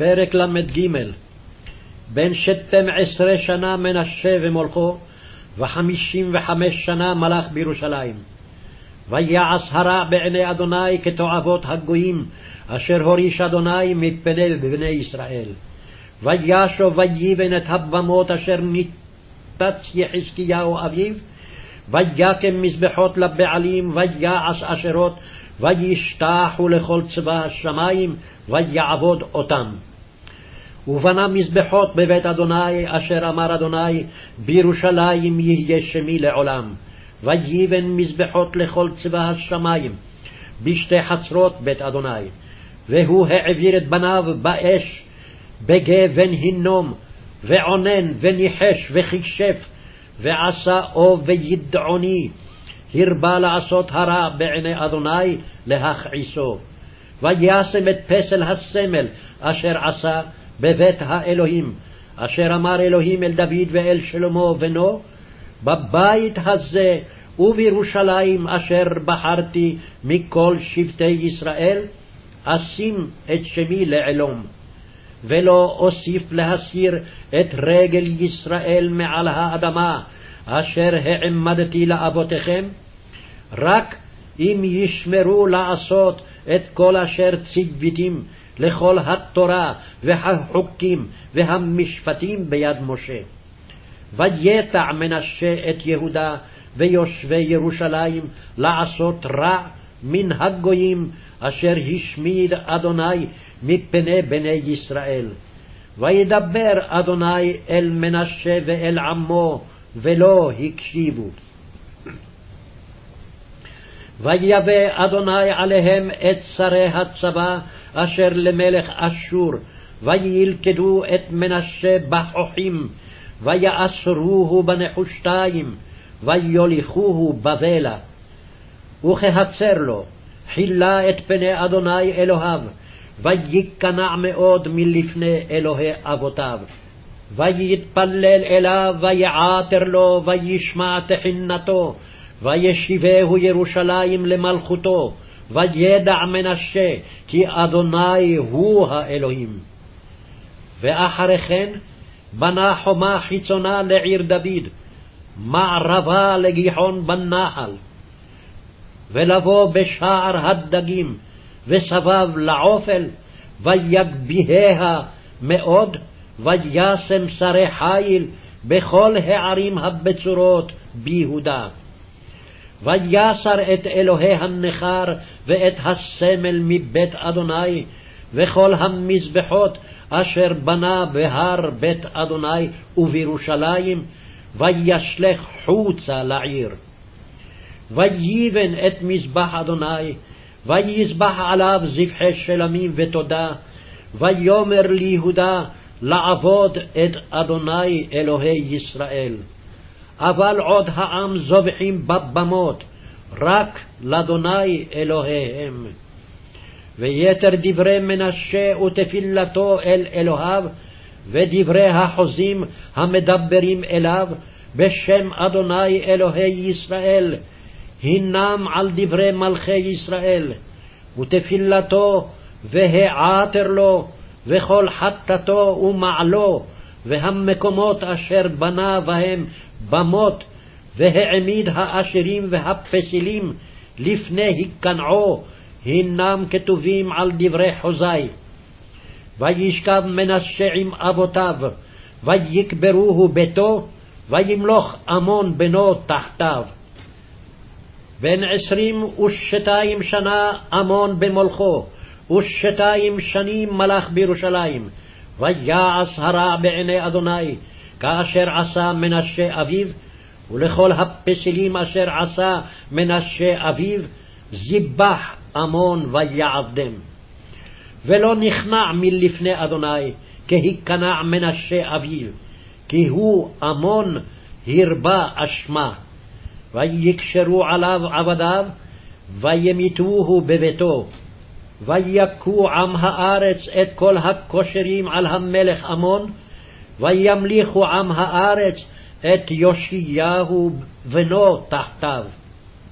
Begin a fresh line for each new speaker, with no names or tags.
פרק ל"ג בן שתים עשרה שנה מנשה ומולכו, וחמישים וחמש שנה מלך בירושלים. ויעש הרע בעיני אדוני כתועבות הגויים, אשר הוריש אדוני מפני בני ישראל. וישוב ויבן את הבמות אשר ניתץ יחזקיהו אביו, ויקם מזבחות לבעלים, ויעש אשרות, וישתחו לכל צבא השמים, ויעבוד אותם. ובנה מזבחות בבית אדוני, אשר אמר אדוני, בירושלים יהיה שמי לעולם. ויבן מזבחות לכל צבא השמים, בשתי חצרות בית אדוני. והוא העביר את בניו באש, בגבן הינום, ועונן, וניחש, וכישף, ועשה אוב וידעוני, הרבה לעשות הרע בעיני אדוני להכעיסו. וישם את פסל הסמל אשר עשה בבית האלוהים, אשר אמר אלוהים אל דוד ואל שלמה בנו, בבית הזה ובירושלים אשר בחרתי מכל שבטי ישראל, אשים את שמי לעלום. ולא אוסיף להסיר את רגל ישראל מעל האדמה, אשר העמדתי לאבותיכם, רק אם ישמרו לעשות את כל אשר ציוויתים לכל התורה והחוקים והמשפטים ביד משה. ויתע מנשה את יהודה ויושבי ירושלים לעשות רע מן הגויים אשר השמיד אדוני מפני בני ישראל. וידבר אדוני אל מנשה ואל עמו, ולא הקשיבו. ויבא אדוני עליהם את שרי הצבא אשר למלך אשור, וילכדו את מנשה בחוחים, ויאסרוהו בנחושתיים, ויוליכוהו בבלה. וכהצר לו, חילה את פני אדוני אלוהיו, וייכנע מאוד מלפני אלוהי אבותיו. ויתפלל אליו, ויעתר לו, וישמע תחינתו, וישיבהו ירושלים למלכותו, וידע מנשה, כי אדוני הוא האלוהים. ואחרי כן בנה חומה חיצונה לעיר דוד, מערבה לגיחון בנחל, ולבוא בשער הדגים, וסבב לעופל, ויגביהה מאוד, וישם שרי חיל בכל הערים הבצורות ביהודה. ויסר את אלוהי הנכר ואת הסמל מבית אדוני, וכל המזבחות אשר בנה בהר בית אדוני ובירושלים, וישלך חוצה לעיר. ויבן את מזבח אדוני, ויזבח עליו זבחי שלמים ותודה, ויאמר ליהודה לעבוד את אדוני אלוהי ישראל. אבל עוד העם זובחים בבמות, רק לאדוני אלוהיהם. ויתר דברי מנשה ותפילתו אל אלוהיו, ודברי החוזים המדברים אליו, בשם אדוני אלוהי ישראל, הנם על דברי מלכי ישראל, ותפילתו והעתר לו, וכל חטאתו ומעלו, והמקומות אשר בנה בהם במות, והעמיד האשרים והפסילים לפני היכנעו, הנם כתובים על דברי חוזי. וישכב מנשה עם אבותיו, ויקברוהו ביתו, וימלוך עמון בנו תחתיו. בן עשרים ושתיים שנה עמון במולכו, ושתיים שנים מלך בירושלים, ויעש הרע בעיני אדוני, כאשר עשה מנשה אביו, ולכל הפסילים אשר עשה מנשה אביו, זיבח עמון ויעבדם. ולא נכנע מלפני אדוני, כהיכנע מנשה אביו, כי הוא עמון הרבה אשמה. ויקשרו עליו עבדיו, וימיתוהו בביתו. ויכו עם הארץ את כל הכושרים על המלך עמון, וימליכו עם הארץ את יאשיהו בנו תחתיו.